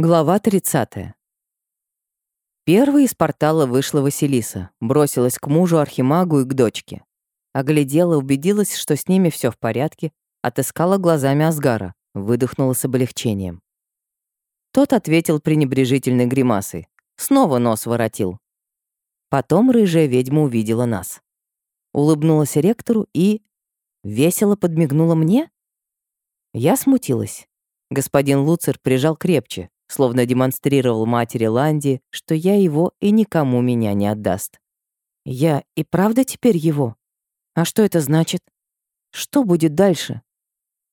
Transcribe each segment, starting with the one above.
Глава 30. Первой из портала вышла Василиса, бросилась к мужу Архимагу и к дочке. Оглядела, убедилась, что с ними все в порядке, отыскала глазами Асгара, выдохнула с облегчением. Тот ответил пренебрежительной гримасой. Снова нос воротил. Потом рыжая ведьма увидела нас. Улыбнулась ректору и... весело подмигнула мне? Я смутилась. Господин Луцер прижал крепче, словно демонстрировал матери Ланди, что я его и никому меня не отдаст. Я и правда теперь его? А что это значит? Что будет дальше?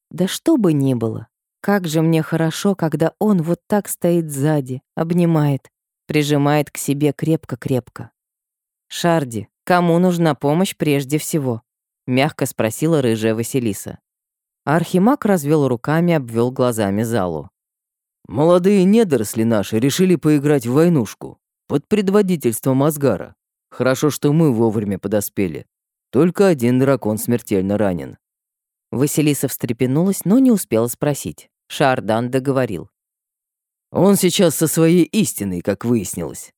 Да что бы ни было, как же мне хорошо, когда он вот так стоит сзади, обнимает, прижимает к себе крепко-крепко. «Шарди, кому нужна помощь прежде всего?» — мягко спросила рыжая Василиса. Архимаг развел руками, обвел глазами залу. Молодые недоросли наши решили поиграть в войнушку под предводительством Асгара. Хорошо, что мы вовремя подоспели. Только один дракон смертельно ранен. Василиса встрепенулась, но не успела спросить. Шардан договорил. Он сейчас со своей истиной, как выяснилось.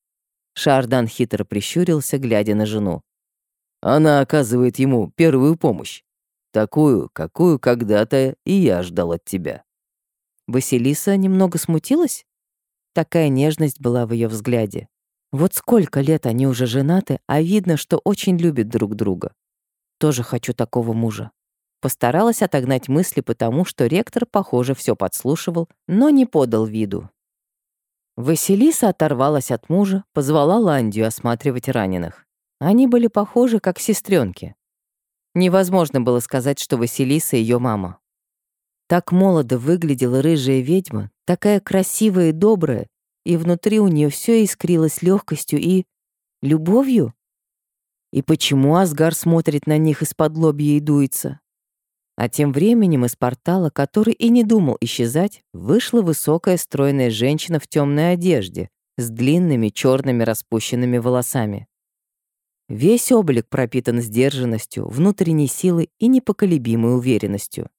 Шардан хитро прищурился, глядя на жену. Она оказывает ему первую помощь. Такую, какую когда-то и я ждал от тебя. Василиса немного смутилась? Такая нежность была в ее взгляде. Вот сколько лет они уже женаты, а видно, что очень любят друг друга. Тоже хочу такого мужа. Постаралась отогнать мысли, потому что ректор, похоже, все подслушивал, но не подал виду. Василиса оторвалась от мужа, позвала Ландию осматривать раненых. Они были похожи, как сестренки. Невозможно было сказать, что Василиса ее мама. Так молодо выглядела рыжая ведьма, такая красивая и добрая, и внутри у нее все искрилось легкостью и... любовью? И почему Асгар смотрит на них из-под лобья и дуется? А тем временем из портала, который и не думал исчезать, вышла высокая стройная женщина в темной одежде с длинными черными распущенными волосами. Весь облик пропитан сдержанностью, внутренней силой и непоколебимой уверенностью.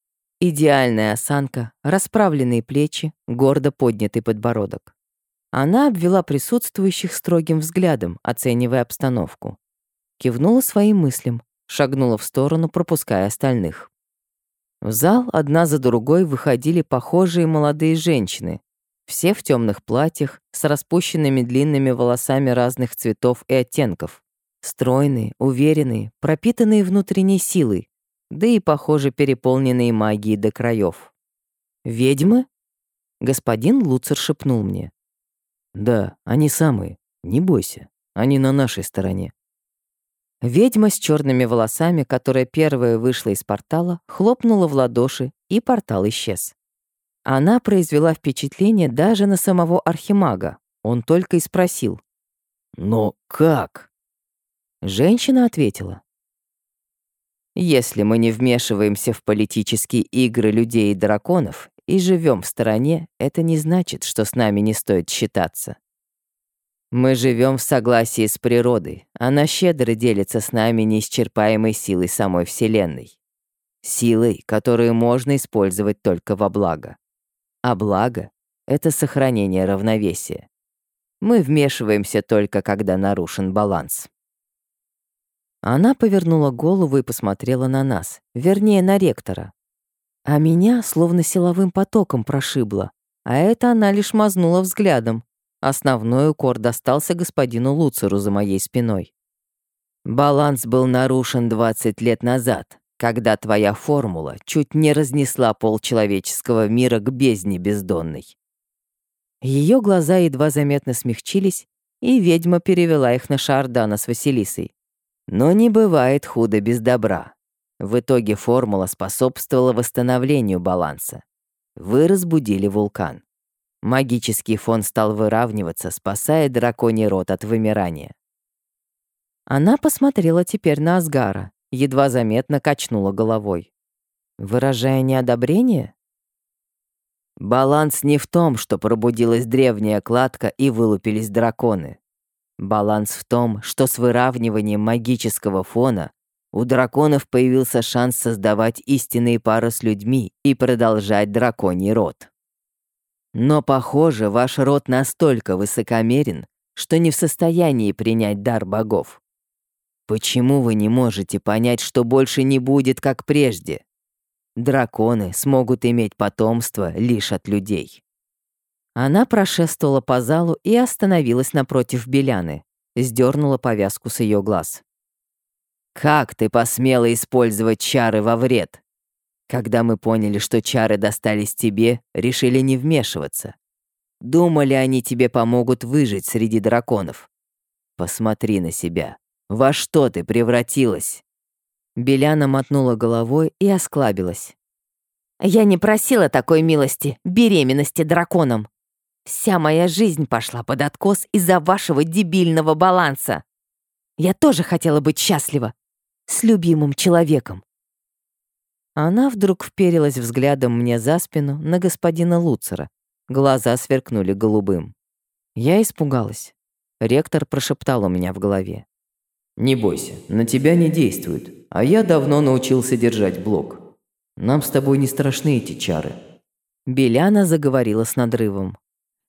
Идеальная осанка, расправленные плечи, гордо поднятый подбородок. Она обвела присутствующих строгим взглядом, оценивая обстановку. Кивнула своим мыслям, шагнула в сторону, пропуская остальных. В зал одна за другой выходили похожие молодые женщины, все в темных платьях, с распущенными длинными волосами разных цветов и оттенков. Стройные, уверенные, пропитанные внутренней силой, да и, похоже, переполненные магией до краев. «Ведьмы?» Господин Луцер шепнул мне. «Да, они самые. Не бойся. Они на нашей стороне». Ведьма с черными волосами, которая первая вышла из портала, хлопнула в ладоши, и портал исчез. Она произвела впечатление даже на самого архимага. Он только и спросил. «Но как?» Женщина ответила. Если мы не вмешиваемся в политические игры людей и драконов и живем в стороне, это не значит, что с нами не стоит считаться. Мы живем в согласии с природой. Она щедро делится с нами неисчерпаемой силой самой Вселенной. Силой, которую можно использовать только во благо. А благо — это сохранение равновесия. Мы вмешиваемся только, когда нарушен баланс. Она повернула голову и посмотрела на нас, вернее, на ректора. А меня словно силовым потоком прошибло, а это она лишь мазнула взглядом. Основной укор достался господину Луцеру за моей спиной. Баланс был нарушен 20 лет назад, когда твоя формула чуть не разнесла пол человеческого мира к бездне бездонной. Ее глаза едва заметно смягчились, и ведьма перевела их на Шардана с Василисой. Но не бывает худо без добра. В итоге формула способствовала восстановлению баланса. Вы разбудили вулкан. Магический фон стал выравниваться, спасая драконий род от вымирания. Она посмотрела теперь на Асгара, едва заметно качнула головой. Выражая неодобрение? Баланс не в том, что пробудилась древняя кладка и вылупились драконы. Баланс в том, что с выравниванием магического фона у драконов появился шанс создавать истинные пары с людьми и продолжать драконий род. Но, похоже, ваш род настолько высокомерен, что не в состоянии принять дар богов. Почему вы не можете понять, что больше не будет, как прежде? Драконы смогут иметь потомство лишь от людей. Она прошествовала по залу и остановилась напротив Беляны, сдернула повязку с ее глаз. «Как ты посмела использовать чары во вред? Когда мы поняли, что чары достались тебе, решили не вмешиваться. Думали, они тебе помогут выжить среди драконов. Посмотри на себя. Во что ты превратилась?» Беляна мотнула головой и осклабилась. «Я не просила такой милости, беременности драконом. Вся моя жизнь пошла под откос из-за вашего дебильного баланса. Я тоже хотела быть счастлива. С любимым человеком». Она вдруг вперилась взглядом мне за спину на господина Луцера. Глаза сверкнули голубым. Я испугалась. Ректор прошептал у меня в голове. Не бойся, на тебя не действует, а я давно научился держать блок. Нам с тобой не страшны эти чары». Беляна заговорила с надрывом.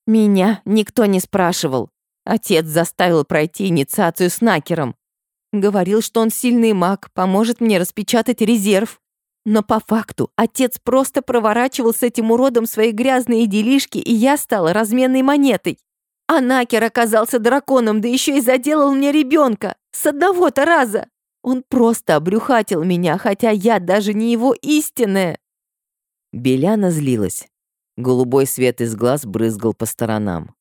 «Меня никто не спрашивал. Отец заставил пройти инициацию с Накером. Говорил, что он сильный маг, поможет мне распечатать резерв. Но по факту отец просто проворачивал с этим уродом свои грязные делишки, и я стала разменной монетой. А Накер оказался драконом, да еще и заделал мне ребенка. С одного-то раза. Он просто обрюхатил меня, хотя я даже не его истинная. Беляна злилась. Голубой свет из глаз брызгал по сторонам.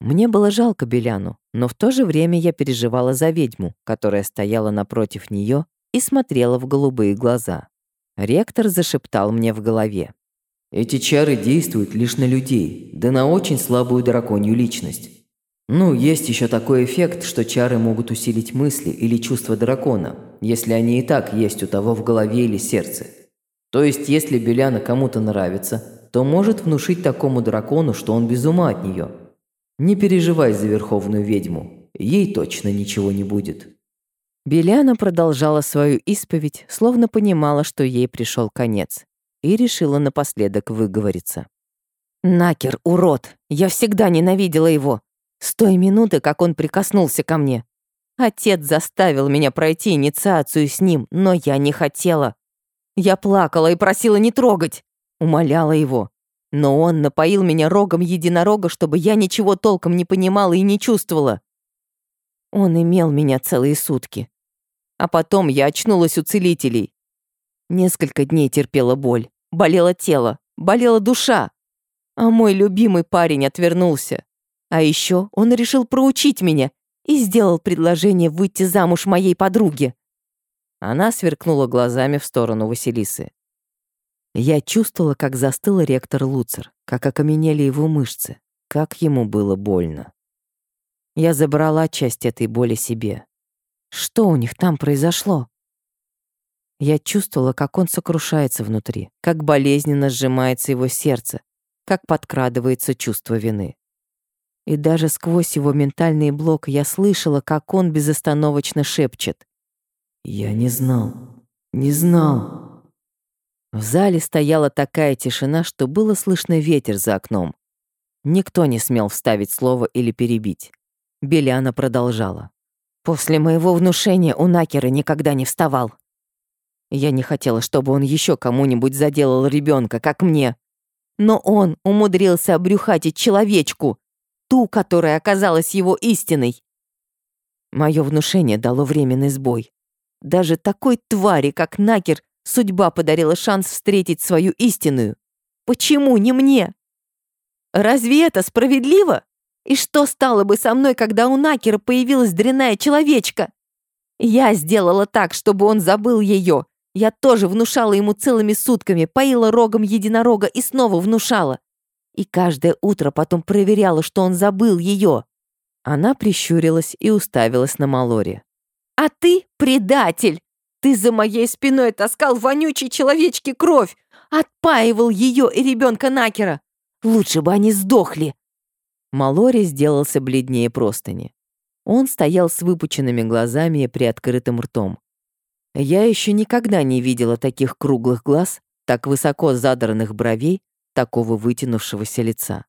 Мне было жалко Беляну, но в то же время я переживала за ведьму, которая стояла напротив нее и смотрела в голубые глаза. Ректор зашептал мне в голове. Эти чары действуют лишь на людей, да на очень слабую драконью личность. Ну, есть еще такой эффект, что чары могут усилить мысли или чувства дракона, если они и так есть у того в голове или сердце. То есть, если Беляна кому-то нравится, то может внушить такому дракону, что он без ума от нее. Не переживай за верховную ведьму, ей точно ничего не будет. Беляна продолжала свою исповедь, словно понимала, что ей пришел конец и решила напоследок выговориться. «Накер, урод! Я всегда ненавидела его! С той минуты, как он прикоснулся ко мне. Отец заставил меня пройти инициацию с ним, но я не хотела. Я плакала и просила не трогать, умоляла его. Но он напоил меня рогом единорога, чтобы я ничего толком не понимала и не чувствовала. Он имел меня целые сутки. А потом я очнулась у целителей. Несколько дней терпела боль. Болело тело, болела душа. А мой любимый парень отвернулся. А еще он решил проучить меня и сделал предложение выйти замуж моей подруге. Она сверкнула глазами в сторону Василисы. Я чувствовала, как застыл ректор Луцер, как окаменели его мышцы, как ему было больно. Я забрала часть этой боли себе. Что у них там произошло? Я чувствовала, как он сокрушается внутри, как болезненно сжимается его сердце, как подкрадывается чувство вины. И даже сквозь его ментальный блок я слышала, как он безостановочно шепчет. «Я не знал, не знал». В зале стояла такая тишина, что было слышно ветер за окном. Никто не смел вставить слово или перебить. Беляна продолжала. «После моего внушения у Накера никогда не вставал. Я не хотела, чтобы он еще кому-нибудь заделал ребенка, как мне. Но он умудрился обрюхатить человечку, ту, которая оказалась его истиной. Мое внушение дало временный сбой. Даже такой твари, как Накер, судьба подарила шанс встретить свою истинную. Почему не мне? Разве это справедливо? И что стало бы со мной, когда у Накера появилась дрянная человечка? Я сделала так, чтобы он забыл ее, я тоже внушала ему целыми сутками, поила рогом единорога и снова внушала. И каждое утро потом проверяла, что он забыл ее. Она прищурилась и уставилась на Малори. «А ты предатель! Ты за моей спиной таскал вонючей человечки кровь, отпаивал ее и ребенка Накера. Лучше бы они сдохли!» Малори сделался бледнее простыни. Он стоял с выпученными глазами и приоткрытым ртом. Я еще никогда не видела таких круглых глаз, так высоко задранных бровей, такого вытянувшегося лица.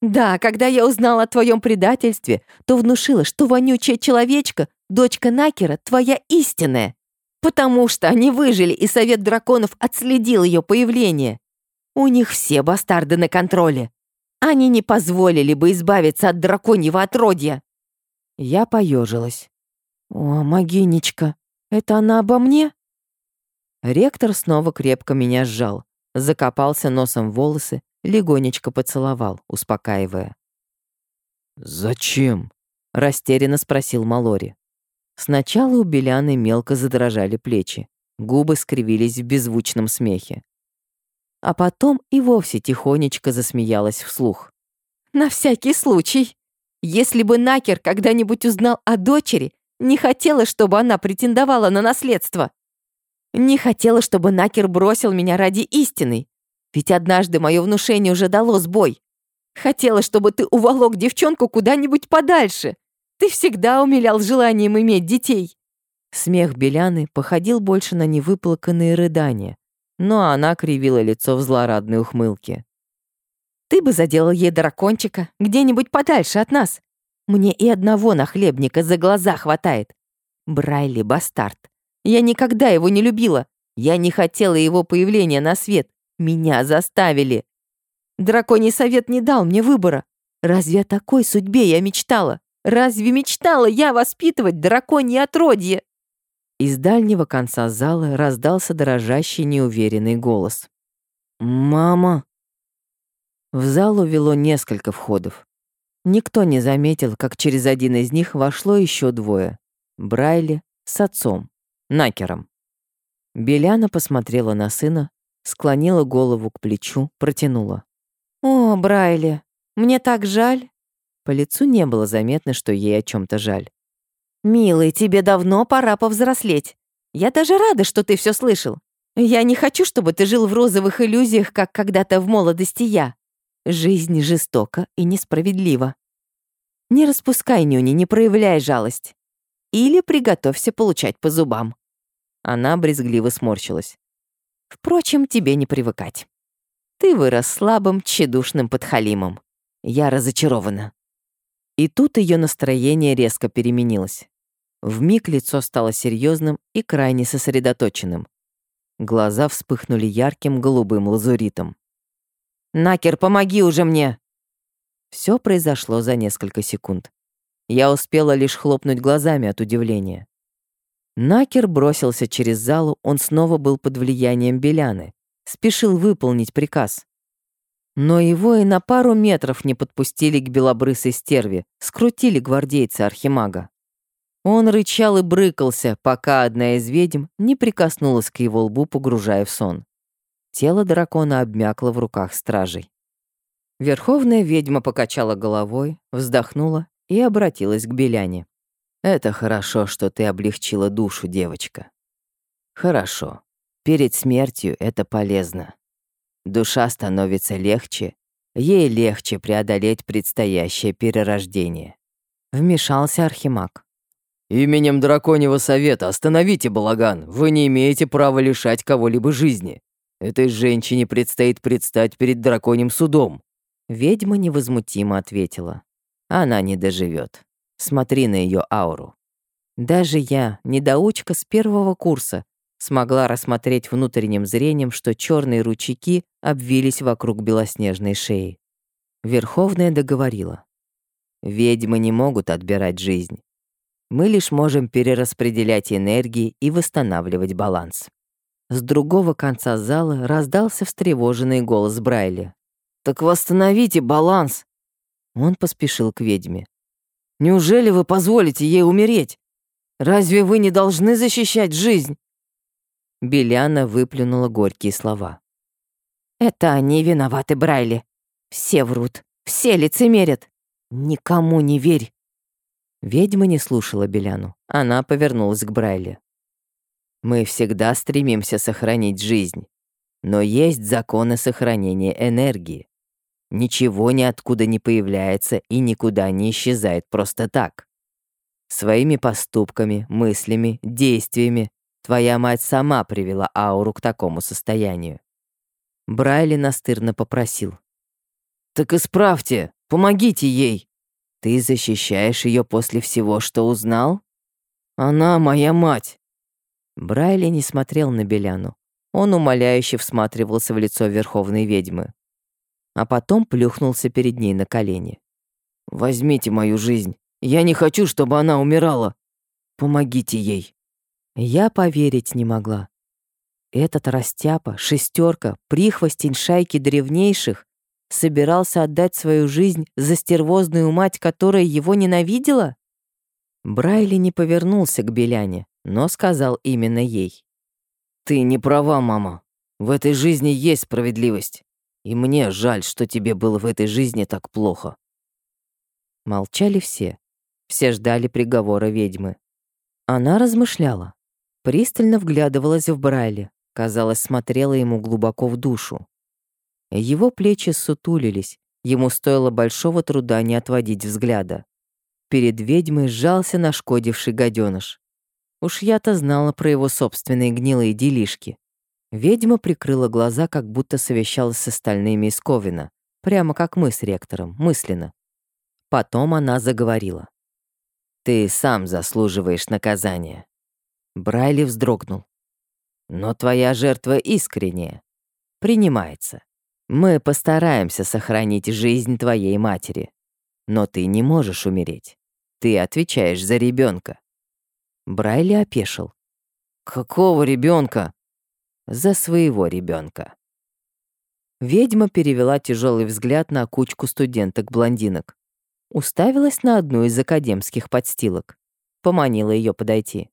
«Да, когда я узнала о твоем предательстве, то внушила, что вонючая человечка, дочка Накера, твоя истинная. Потому что они выжили, и Совет Драконов отследил ее появление. У них все бастарды на контроле. Они не позволили бы избавиться от драконьего отродья. Я поежилась. «О, Магинечка, это она обо мне?» Ректор снова крепко меня сжал, закопался носом в волосы, легонечко поцеловал, успокаивая. «Зачем?» — растерянно спросил Малори. Сначала у Беляны мелко задрожали плечи, губы скривились в беззвучном смехе а потом и вовсе тихонечко засмеялась вслух. «На всякий случай. Если бы Накер когда-нибудь узнал о дочери, не хотела, чтобы она претендовала на наследство. Не хотела, чтобы Накер бросил меня ради истины. Ведь однажды мое внушение уже дало сбой. Хотела, чтобы ты уволок девчонку куда-нибудь подальше. Ты всегда умилял желанием иметь детей». Смех Беляны походил больше на невыплаканные рыдания, но она кривила лицо в злорадной ухмылке. «Ты бы заделал ей дракончика где-нибудь подальше от нас. Мне и одного нахлебника за глаза хватает. Брайли бастард. Я никогда его не любила. Я не хотела его появления на свет. Меня заставили. Драконий совет не дал мне выбора. Разве о такой судьбе я мечтала? Разве мечтала я воспитывать драконье отродье?» Из дальнего конца зала раздался дрожащий неуверенный голос. «Мама!» В зал увело несколько входов. Никто не заметил, как через один из них вошло еще двое. Брайли с отцом, Накером. Беляна посмотрела на сына, склонила голову к плечу, протянула. «О, Брайли, мне так жаль!» По лицу не было заметно, что ей о чем то жаль. «Милый, тебе давно пора повзрослеть. Я даже рада, что ты все слышал. Я не хочу, чтобы ты жил в розовых иллюзиях, как когда-то в молодости я. Жизнь жестока и несправедлива. Не распускай нюни, не проявляй жалость. Или приготовься получать по зубам». Она брезгливо сморщилась. «Впрочем, тебе не привыкать. Ты вырос слабым, тщедушным подхалимом. Я разочарована». И тут ее настроение резко переменилось. Вмиг лицо стало серьезным и крайне сосредоточенным. Глаза вспыхнули ярким голубым лазуритом. «Накер, помоги уже мне!» Все произошло за несколько секунд. Я успела лишь хлопнуть глазами от удивления. Накер бросился через залу, он снова был под влиянием Беляны, спешил выполнить приказ. Но его и на пару метров не подпустили к белобрысой стерве, скрутили гвардейцы Архимага. Он рычал и брыкался, пока одна из ведьм не прикоснулась к его лбу, погружая в сон. Тело дракона обмякло в руках стражей. Верховная ведьма покачала головой, вздохнула и обратилась к Беляне. «Это хорошо, что ты облегчила душу, девочка. Хорошо. Перед смертью это полезно. Душа становится легче, ей легче преодолеть предстоящее перерождение». Вмешался Архимаг. «Именем Драконьего Совета остановите балаган. Вы не имеете права лишать кого-либо жизни. Этой женщине предстоит предстать перед драконьим судом». Ведьма невозмутимо ответила. «Она не доживет. Смотри на ее ауру». Даже я, недоучка с первого курса, смогла рассмотреть внутренним зрением, что черные ручейки обвились вокруг белоснежной шеи. Верховная договорила. «Ведьмы не могут отбирать жизнь. Мы лишь можем перераспределять энергии и восстанавливать баланс. С другого конца зала раздался встревоженный голос Брайли. «Так восстановите баланс!» Он поспешил к ведьме. «Неужели вы позволите ей умереть? Разве вы не должны защищать жизнь?» Беляна выплюнула горькие слова. «Это они виноваты, Брайли. Все врут, все лицемерят. Никому не верь. Ведьма не слушала Беляну. Она повернулась к Брайле. «Мы всегда стремимся сохранить жизнь, но есть законы сохранения энергии. Ничего ниоткуда не появляется и никуда не исчезает просто так. Своими поступками, мыслями, действиями твоя мать сама привела ауру к такому состоянию. Брайли настырно попросил. «Так исправьте, помогите ей. Ты защищаешь ее после всего, что узнал? Она моя мать». Брайли не смотрел на Беляну. Он умоляюще всматривался в лицо верховной ведьмы. А потом плюхнулся перед ней на колени. «Возьмите мою жизнь. Я не хочу, чтобы она умирала. Помогите ей». Я поверить не могла. Этот растяпа, шестерка, прихвостень шайки древнейших собирался отдать свою жизнь за стервозную мать, которая его ненавидела? Брайли не повернулся к Беляне, но сказал именно ей. «Ты не права, мама. В этой жизни есть справедливость. И мне жаль, что тебе было в этой жизни так плохо». Молчали все. Все ждали приговора ведьмы. Она размышляла. Пристально вглядывалась в Брайли, казалось, смотрела ему глубоко в душу. Его плечи сутулились, ему стоило большого труда не отводить взгляда. Перед ведьмой сжался нашкодивший гаденыш. Уж я-то знала про его собственные гнилые делишки. Ведьма прикрыла глаза, как будто совещалась с остальными из Ковина, прямо как мы с ректором, мысленно. Потом она заговорила. «Ты сам заслуживаешь наказания». Брайли вздрогнул. Но твоя жертва искренняя. Принимается. Мы постараемся сохранить жизнь твоей матери. Но ты не можешь умереть. Ты отвечаешь за ребенка. Брайли опешил. Какого ребенка? За своего ребенка. Ведьма перевела тяжелый взгляд на кучку студенток-блондинок. Уставилась на одну из академских подстилок. Поманила ее подойти.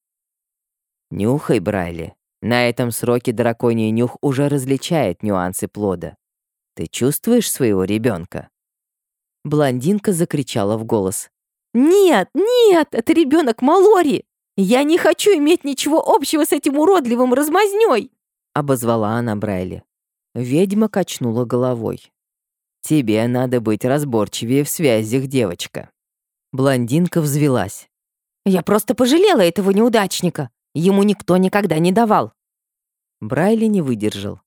«Нюхай, Брайли. На этом сроке драконий нюх уже различает нюансы плода. Ты чувствуешь своего ребенка? Блондинка закричала в голос. «Нет, нет, это ребенок Малори! Я не хочу иметь ничего общего с этим уродливым размазнёй!» Обозвала она Брайли. Ведьма качнула головой. «Тебе надо быть разборчивее в связях, девочка». Блондинка взвелась. «Я просто пожалела этого неудачника. Ему никто никогда не давал. Брайли не выдержал.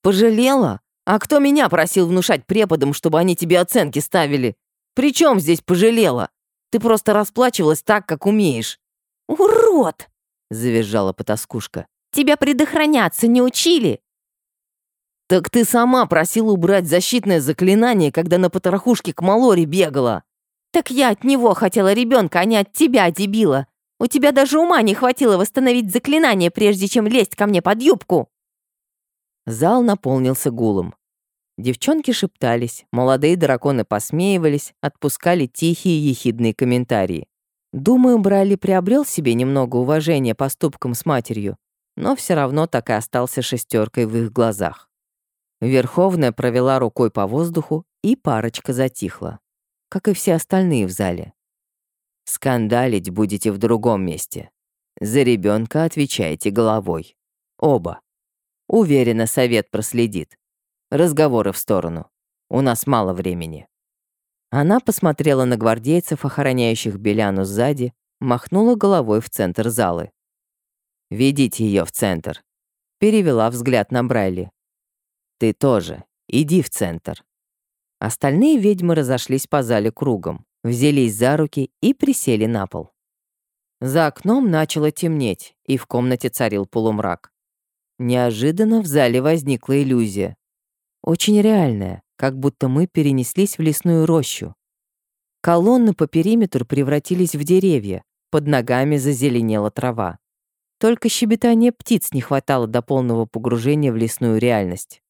«Пожалела? А кто меня просил внушать преподам, чтобы они тебе оценки ставили? При чем здесь пожалела? Ты просто расплачивалась так, как умеешь». «Урод!» — завизжала потаскушка. «Тебя предохраняться не учили?» «Так ты сама просила убрать защитное заклинание, когда на потрохушке к Малоре бегала». «Так я от него хотела ребенка, а не от тебя, дебила. У тебя даже ума не хватило восстановить заклинание, прежде чем лезть ко мне под юбку!» Зал наполнился гулом. Девчонки шептались, молодые драконы посмеивались, отпускали тихие ехидные комментарии. Думаю, Брайли приобрел себе немного уважения поступкам с матерью, но все равно так и остался шестеркой в их глазах. Верховная провела рукой по воздуху, и парочка затихла, как и все остальные в зале. Скандалить будете в другом месте. За ребенка отвечайте головой. Оба. Уверена, совет проследит. Разговоры в сторону. У нас мало времени. Она посмотрела на гвардейцев, охраняющих Беляну сзади, махнула головой в центр залы. «Ведите ее в центр», — перевела взгляд на Брайли. «Ты тоже. Иди в центр». Остальные ведьмы разошлись по зале кругом взялись за руки и присели на пол. За окном начало темнеть, и в комнате царил полумрак. Неожиданно в зале возникла иллюзия. Очень реальная, как будто мы перенеслись в лесную рощу. Колонны по периметру превратились в деревья, под ногами зазеленела трава. Только щебетания птиц не хватало до полного погружения в лесную реальность.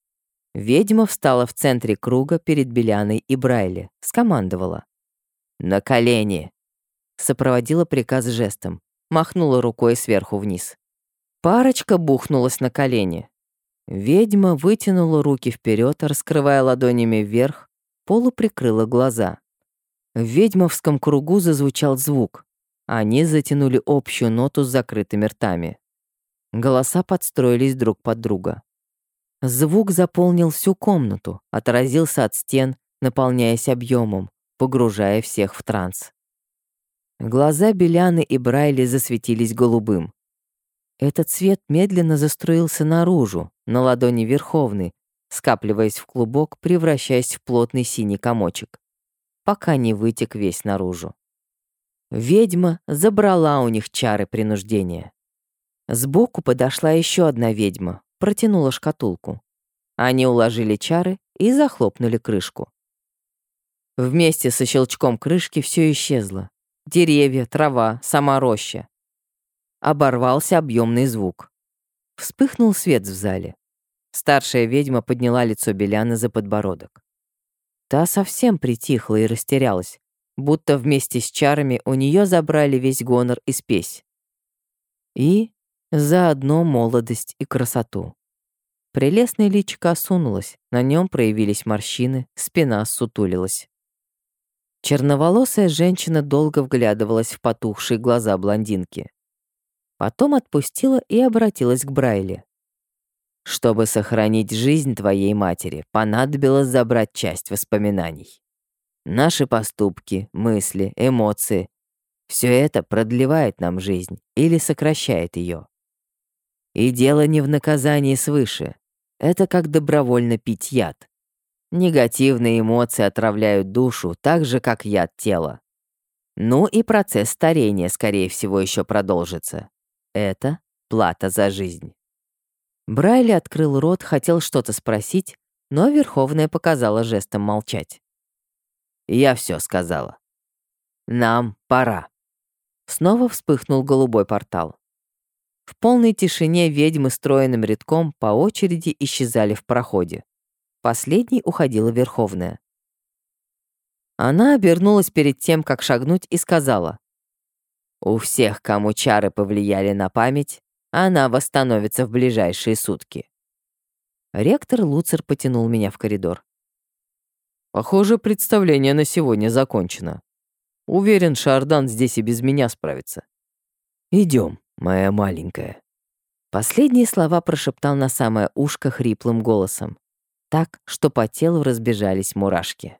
Ведьма встала в центре круга перед Беляной и Брайли, скомандовала. «На колени!» Сопроводила приказ жестом, махнула рукой сверху вниз. Парочка бухнулась на колени. Ведьма вытянула руки вперед, раскрывая ладонями вверх, полуприкрыла глаза. В ведьмовском кругу зазвучал звук. Они затянули общую ноту с закрытыми ртами. Голоса подстроились друг под друга. Звук заполнил всю комнату, отразился от стен, наполняясь объемом, погружая всех в транс. Глаза Беляны и Брайли засветились голубым. Этот цвет медленно заструился наружу, на ладони Верховной, скапливаясь в клубок, превращаясь в плотный синий комочек, пока не вытек весь наружу. Ведьма забрала у них чары принуждения. Сбоку подошла еще одна ведьма, протянула шкатулку. Они уложили чары и захлопнули крышку. Вместе со щелчком крышки все исчезло. Деревья, трава, сама роща. Оборвался объемный звук. Вспыхнул свет в зале. Старшая ведьма подняла лицо Беляны за подбородок. Та совсем притихла и растерялась, будто вместе с чарами у нее забрали весь гонор и спесь. И заодно молодость и красоту. Прелестное личико осунулось, на нем проявились морщины, спина сутулилась. Черноволосая женщина долго вглядывалась в потухшие глаза блондинки. Потом отпустила и обратилась к Брайле. «Чтобы сохранить жизнь твоей матери, понадобилось забрать часть воспоминаний. Наши поступки, мысли, эмоции — все это продлевает нам жизнь или сокращает ее. И дело не в наказании свыше. Это как добровольно пить яд. Негативные эмоции отравляют душу так же, как яд тела. Ну и процесс старения, скорее всего, еще продолжится. Это плата за жизнь. Брайли открыл рот, хотел что-то спросить, но Верховная показала жестом молчать. Я все сказала. Нам пора. Снова вспыхнул голубой портал. В полной тишине ведьмы стройным рядком по очереди исчезали в проходе. Последней уходила Верховная. Она обернулась перед тем, как шагнуть, и сказала. «У всех, кому чары повлияли на память, она восстановится в ближайшие сутки». Ректор Луцер потянул меня в коридор. Похоже, представление на сегодня закончено. Уверен, Шардан здесь и без меня справится. Идем, моя маленькая. Последние слова прошептал на самое ушко хриплым голосом, так, что по телу разбежались мурашки.